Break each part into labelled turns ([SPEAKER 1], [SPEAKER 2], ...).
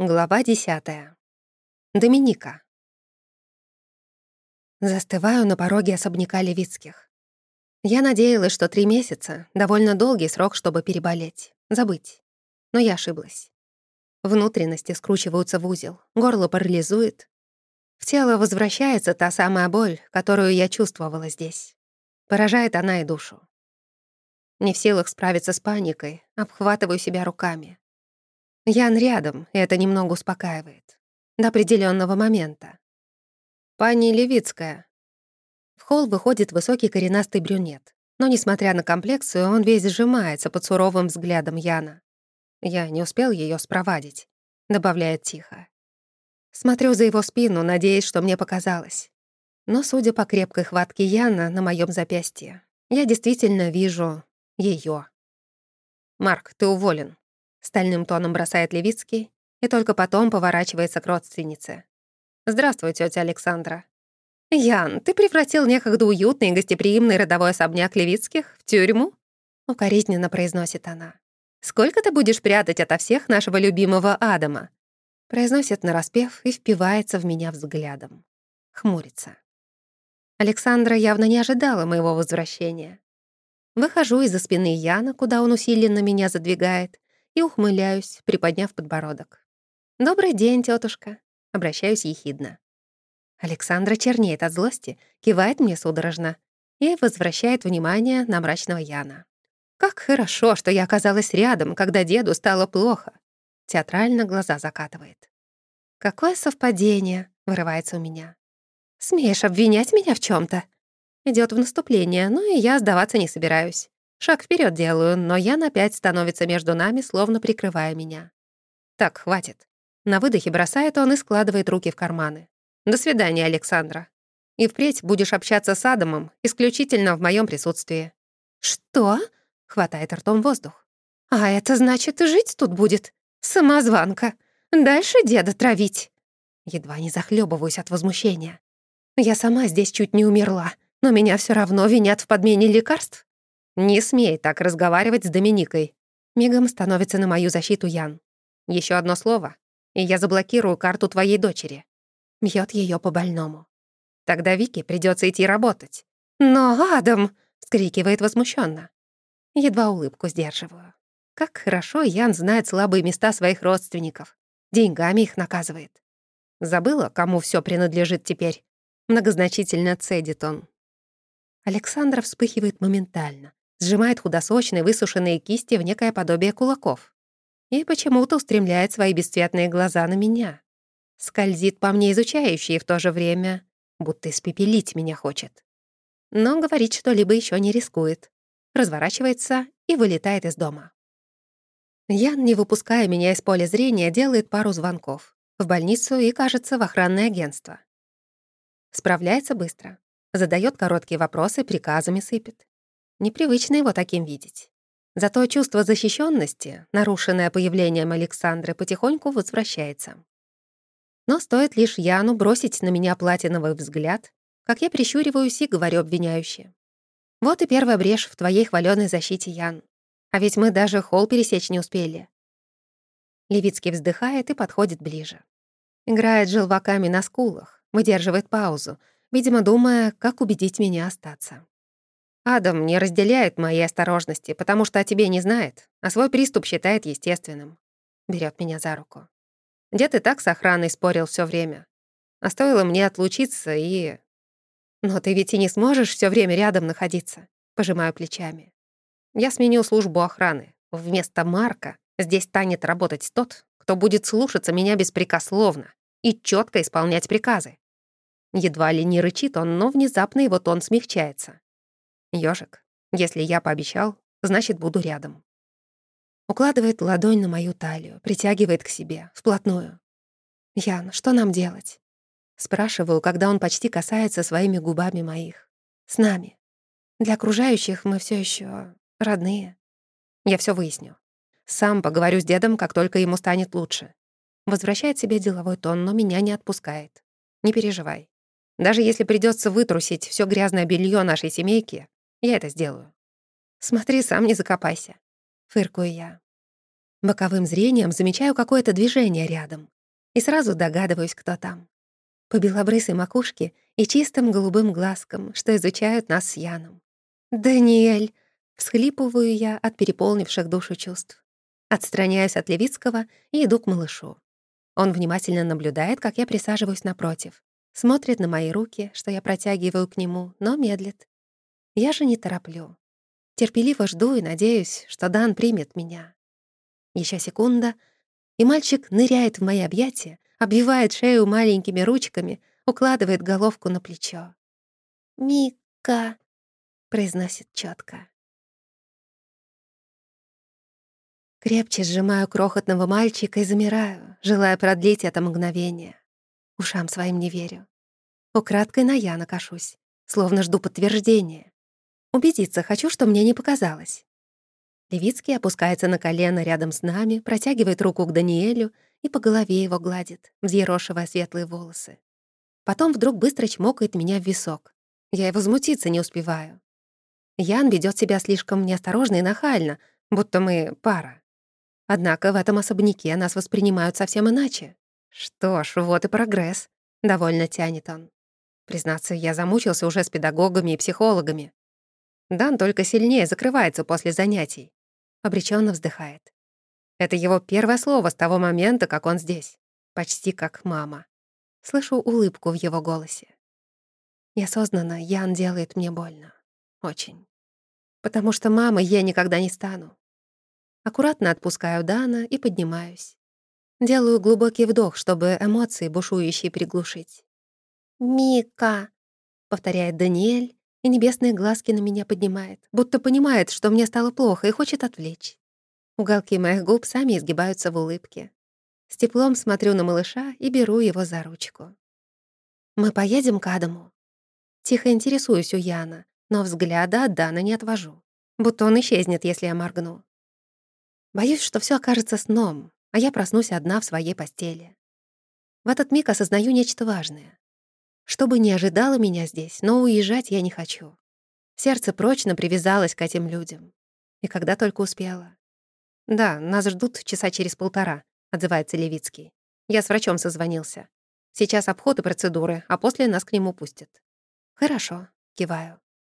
[SPEAKER 1] Глава десятая. Доминика. Застываю на пороге особняка Левицких. Я надеялась, что три месяца — довольно долгий срок, чтобы переболеть, забыть. Но я ошиблась. Внутренности скручиваются в узел, горло парализует. В тело возвращается та самая боль, которую я чувствовала здесь. Поражает она и душу. Не в силах справиться с паникой, обхватываю себя руками. Ян рядом, и это немного успокаивает. До определенного момента. «Пани Левицкая». В холл выходит высокий коренастый брюнет. Но, несмотря на комплекцию, он весь сжимается под суровым взглядом Яна. «Я не успел ее спровадить», — добавляет тихо. Смотрю за его спину, надеясь, что мне показалось. Но, судя по крепкой хватке Яна на моем запястье, я действительно вижу ее. «Марк, ты уволен», Стальным тоном бросает Левицкий и только потом поворачивается к родственнице. «Здравствуй, тетя Александра». «Ян, ты превратил некогда уютный и гостеприимный родовой особняк Левицких в тюрьму?» Укоризненно произносит она. «Сколько ты будешь прятать ото всех нашего любимого Адама?» Произносит нараспев и впивается в меня взглядом. Хмурится. Александра явно не ожидала моего возвращения. Выхожу из-за спины Яна, куда он усиленно меня задвигает, и ухмыляюсь, приподняв подбородок. «Добрый день, тетушка. обращаюсь ехидно. Александра чернеет от злости, кивает мне судорожно и возвращает внимание на мрачного Яна. «Как хорошо, что я оказалась рядом, когда деду стало плохо!» Театрально глаза закатывает. «Какое совпадение!» — вырывается у меня. «Смеешь обвинять меня в чем то Идет в наступление, ну и я сдаваться не собираюсь. Шаг вперед делаю, но Ян опять становится между нами, словно прикрывая меня. Так, хватит. На выдохе бросает он и складывает руки в карманы. До свидания, Александра. И впредь будешь общаться с Адамом исключительно в моем присутствии. Что? Хватает ртом воздух. А это значит, жить тут будет. Самозванка. Дальше деда травить. Едва не захлебываюсь от возмущения. Я сама здесь чуть не умерла, но меня все равно винят в подмене лекарств. «Не смей так разговаривать с Доминикой». Мигом становится на мою защиту Ян. Еще одно слово, и я заблокирую карту твоей дочери». Бьет ее по больному. «Тогда Вике придется идти работать». «Но, Адам!» — вскрикивает возмущенно. Едва улыбку сдерживаю. Как хорошо Ян знает слабые места своих родственников. Деньгами их наказывает. Забыла, кому все принадлежит теперь. Многозначительно цедит он. Александра вспыхивает моментально сжимает худосочные высушенные кисти в некое подобие кулаков и почему-то устремляет свои бесцветные глаза на меня. Скользит по мне изучающий и в то же время будто испепелить меня хочет. Но говорить что-либо еще не рискует. Разворачивается и вылетает из дома. Ян, не выпуская меня из поля зрения, делает пару звонков. В больницу и, кажется, в охранное агентство. Справляется быстро. Задает короткие вопросы, приказами сыпет. Непривычно его таким видеть. Зато чувство защищенности, нарушенное появлением Александры, потихоньку возвращается. Но стоит лишь Яну бросить на меня платиновый взгляд, как я прищуриваюсь и говорю обвиняюще. Вот и первая брешь в твоей хваленой защите, Ян. А ведь мы даже холл пересечь не успели. Левицкий вздыхает и подходит ближе. Играет желваками на скулах, выдерживает паузу, видимо, думая, как убедить меня остаться. Адам не разделяет моей осторожности, потому что о тебе не знает, а свой приступ считает естественным. Берет меня за руку. Дед и так с охраной спорил все время. А стоило мне отлучиться и... Но ты ведь и не сможешь все время рядом находиться. Пожимаю плечами. Я сменил службу охраны. Вместо Марка здесь станет работать тот, кто будет слушаться меня беспрекословно и четко исполнять приказы. Едва ли не рычит он, но внезапно его тон смягчается. Ёжик, если я пообещал, значит, буду рядом. Укладывает ладонь на мою талию, притягивает к себе, вплотную. «Ян, что нам делать?» Спрашиваю, когда он почти касается своими губами моих. «С нами. Для окружающих мы все еще родные. Я все выясню. Сам поговорю с дедом, как только ему станет лучше. Возвращает себе деловой тон, но меня не отпускает. Не переживай. Даже если придется вытрусить все грязное белье нашей семейки, я это сделаю. Смотри, сам не закопайся. Фыркую я. Боковым зрением замечаю какое-то движение рядом и сразу догадываюсь, кто там. По белобрысой макушке и чистым голубым глазкам, что изучают нас с Яном. «Даниэль!» — всхлипываю я от переполнивших душу чувств. Отстраняюсь от Левицкого и иду к малышу. Он внимательно наблюдает, как я присаживаюсь напротив. Смотрит на мои руки, что я протягиваю к нему, но медлит. Я же не тороплю. Терпеливо жду и надеюсь, что Дан примет меня. Еще секунда, и мальчик ныряет в мои объятия, обвивает шею маленькими ручками, укладывает головку на плечо. «Мика», — произносит четко. Крепче сжимаю крохотного мальчика и замираю, желая продлить это мгновение. Ушам своим не верю. Украдкой на я накошусь, словно жду подтверждения. Убедиться хочу, что мне не показалось. Левицкий опускается на колено рядом с нами, протягивает руку к Даниэлю и по голове его гладит, взъерошивая светлые волосы. Потом вдруг быстро чмокает меня в висок. Я и возмутиться не успеваю. Ян ведет себя слишком неосторожно и нахально, будто мы пара. Однако в этом особняке нас воспринимают совсем иначе. Что ж, вот и прогресс. Довольно тянет он. Признаться, я замучился уже с педагогами и психологами. Дан только сильнее закрывается после занятий. Обреченно вздыхает. Это его первое слово с того момента, как он здесь. Почти как мама. Слышу улыбку в его голосе. Неосознанно Ян делает мне больно. Очень. Потому что мамой я никогда не стану. Аккуратно отпускаю Дана и поднимаюсь. Делаю глубокий вдох, чтобы эмоции бушующие приглушить. «Мика!» — повторяет Даниэль, и небесные глазки на меня поднимает, будто понимает, что мне стало плохо и хочет отвлечь. Уголки моих губ сами изгибаются в улыбке. С теплом смотрю на малыша и беру его за ручку. «Мы поедем к Адаму?» Тихо интересуюсь у Яна, но взгляда от Дана не отвожу. Будто он исчезнет, если я моргну. Боюсь, что все окажется сном, а я проснусь одна в своей постели. В этот миг осознаю нечто важное. Что бы ни ожидало меня здесь, но уезжать я не хочу. Сердце прочно привязалось к этим людям. И когда только успела. «Да, нас ждут часа через полтора», — отзывается Левицкий. «Я с врачом созвонился. Сейчас обход и процедуры, а после нас к нему пустят». «Хорошо», — киваю.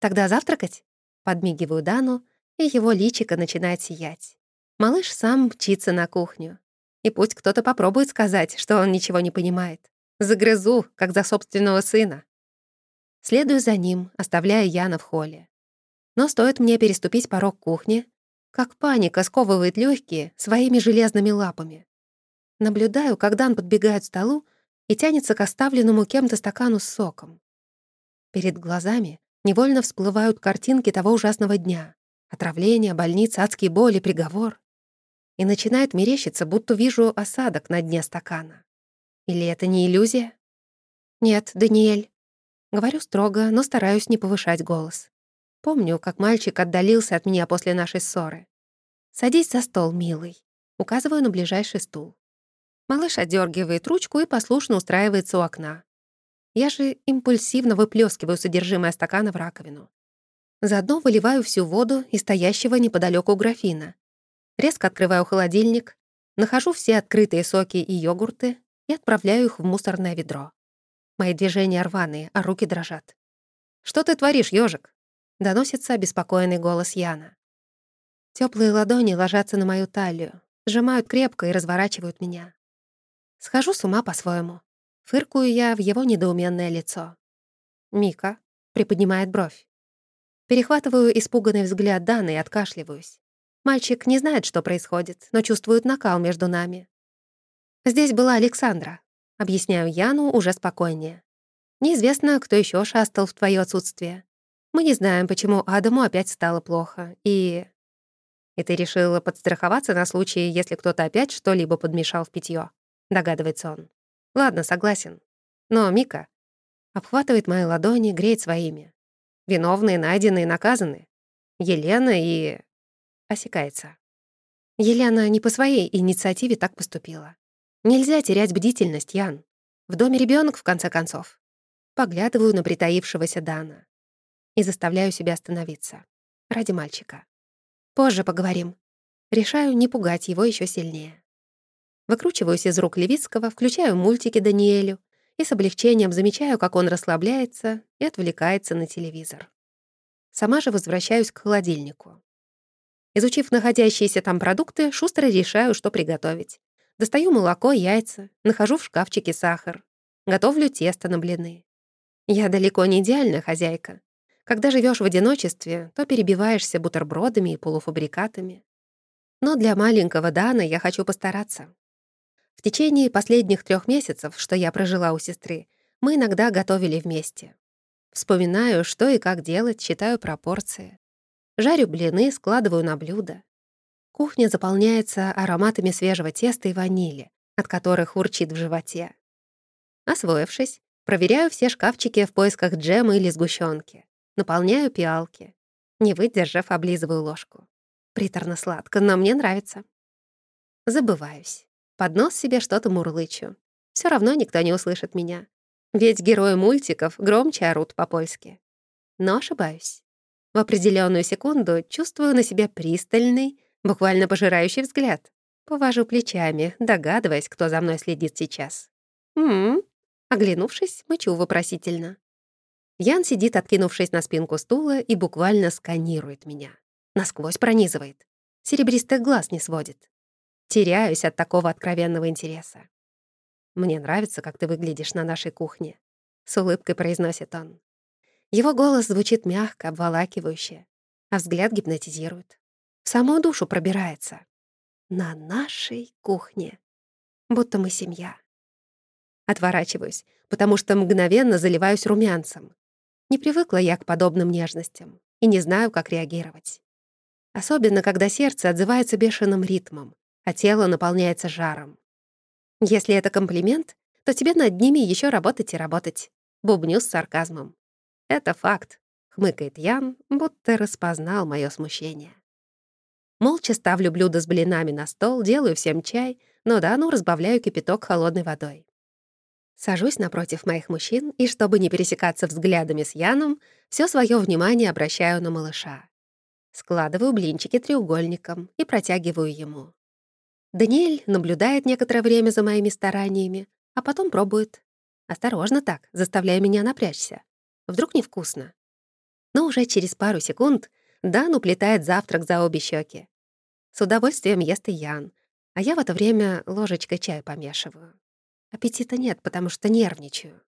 [SPEAKER 1] «Тогда завтракать?» Подмигиваю Дану, и его личико начинает сиять. Малыш сам мчится на кухню. И пусть кто-то попробует сказать, что он ничего не понимает. Загрызу, как за собственного сына. Следую за ним, оставляя Яна в холле. Но стоит мне переступить порог кухни, как паника сковывает легкие своими железными лапами. Наблюдаю, как Дан подбегает к столу и тянется к оставленному кем-то стакану с соком. Перед глазами невольно всплывают картинки того ужасного дня. Отравление, больница, адские боли, приговор и начинает мерещиться, будто вижу осадок на дне стакана. Или это не иллюзия? Нет, Даниэль. Говорю строго, но стараюсь не повышать голос. Помню, как мальчик отдалился от меня после нашей ссоры. «Садись за стол, милый». Указываю на ближайший стул. Малыш отдергивает ручку и послушно устраивается у окна. Я же импульсивно выплескиваю содержимое стакана в раковину. Заодно выливаю всю воду из стоящего неподалеку графина Резко открываю холодильник, нахожу все открытые соки и йогурты и отправляю их в мусорное ведро. Мои движения рваные, а руки дрожат. «Что ты творишь, ежик? доносится обеспокоенный голос Яна. Теплые ладони ложатся на мою талию, сжимают крепко и разворачивают меня. Схожу с ума по-своему. Фыркую я в его недоуменное лицо. «Мика», — приподнимает бровь. Перехватываю испуганный взгляд Даны и откашливаюсь. Мальчик не знает, что происходит, но чувствует накал между нами. «Здесь была Александра», — объясняю Яну уже спокойнее. «Неизвестно, кто еще шастал в твое отсутствие. Мы не знаем, почему Адаму опять стало плохо, и...» «И ты решила подстраховаться на случай, если кто-то опять что-либо подмешал в питье, догадывается он. «Ладно, согласен. Но Мика обхватывает мои ладони, греет своими. Виновные найдены и наказаны. Елена и осекается. Елена не по своей инициативе так поступила. Нельзя терять бдительность, Ян. В доме ребенок, в конце концов. Поглядываю на притаившегося Дана и заставляю себя остановиться. Ради мальчика. Позже поговорим. Решаю не пугать его еще сильнее. Выкручиваюсь из рук Левицкого, включаю мультики Даниэлю и с облегчением замечаю, как он расслабляется и отвлекается на телевизор. Сама же возвращаюсь к холодильнику. Изучив находящиеся там продукты, шустро решаю, что приготовить. Достаю молоко, яйца, нахожу в шкафчике сахар. Готовлю тесто на блины. Я далеко не идеальная хозяйка. Когда живешь в одиночестве, то перебиваешься бутербродами и полуфабрикатами. Но для маленького Дана я хочу постараться. В течение последних трех месяцев, что я прожила у сестры, мы иногда готовили вместе. Вспоминаю, что и как делать, считаю пропорции. Жарю блины, складываю на блюдо. Кухня заполняется ароматами свежего теста и ванили, от которых урчит в животе. Освоившись, проверяю все шкафчики в поисках джема или сгущенки. Наполняю пиалки. Не выдержав, облизываю ложку. Приторно-сладко, но мне нравится. Забываюсь. Под нос себе что-то мурлычу. Все равно никто не услышит меня. Ведь герои мультиков громче орут по-польски. Но ошибаюсь. В определенную секунду чувствую на себе пристальный, буквально пожирающий взгляд. Повожу плечами, догадываясь, кто за мной следит сейчас. «М-м-м», оглянувшись, мычу вопросительно. Ян сидит, откинувшись на спинку стула, и буквально сканирует меня. Насквозь пронизывает. Серебристых глаз не сводит. Теряюсь от такого откровенного интереса. «Мне нравится, как ты выглядишь на нашей кухне», — с улыбкой произносит он. Его голос звучит мягко, обволакивающе, а взгляд гипнотизирует. В самую душу пробирается. На нашей кухне. Будто мы семья. Отворачиваюсь, потому что мгновенно заливаюсь румянцем. Не привыкла я к подобным нежностям и не знаю, как реагировать. Особенно, когда сердце отзывается бешеным ритмом, а тело наполняется жаром. Если это комплимент, то тебе над ними еще работать и работать. Бубню с сарказмом. «Это факт», — хмыкает Ян, будто распознал мое смущение. Молча ставлю блюдо с блинами на стол, делаю всем чай, но Дану разбавляю кипяток холодной водой. Сажусь напротив моих мужчин и, чтобы не пересекаться взглядами с Яном, все свое внимание обращаю на малыша. Складываю блинчики треугольником и протягиваю ему. Даниэль наблюдает некоторое время за моими стараниями, а потом пробует. Осторожно так, заставляя меня напрячься. Вдруг невкусно. Но уже через пару секунд Дан уплетает завтрак за обе щеки. С удовольствием ест и Ян, а я в это время ложечкой чая помешиваю. Аппетита нет, потому что нервничаю.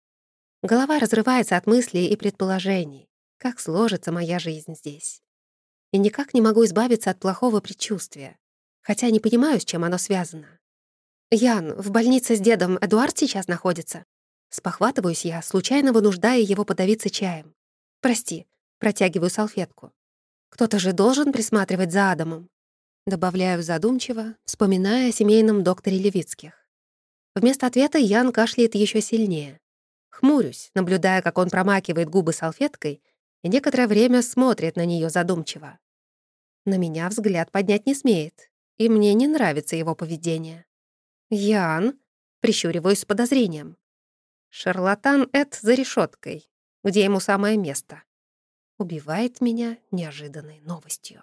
[SPEAKER 1] Голова разрывается от мыслей и предположений, как сложится моя жизнь здесь. И никак не могу избавиться от плохого предчувствия, хотя не понимаю, с чем оно связано. «Ян, в больнице с дедом Эдуард сейчас находится?» Спохватываюсь я, случайно вынуждая его подавиться чаем. «Прости», протягиваю салфетку. «Кто-то же должен присматривать за Адамом». Добавляю задумчиво, вспоминая о семейном докторе Левицких. Вместо ответа Ян кашляет еще сильнее. Хмурюсь, наблюдая, как он промакивает губы салфеткой и некоторое время смотрит на нее задумчиво. На меня взгляд поднять не смеет, и мне не нравится его поведение. «Ян», — прищуриваюсь с подозрением. Шарлатан Эд за решеткой, где ему самое место. Убивает меня неожиданной новостью.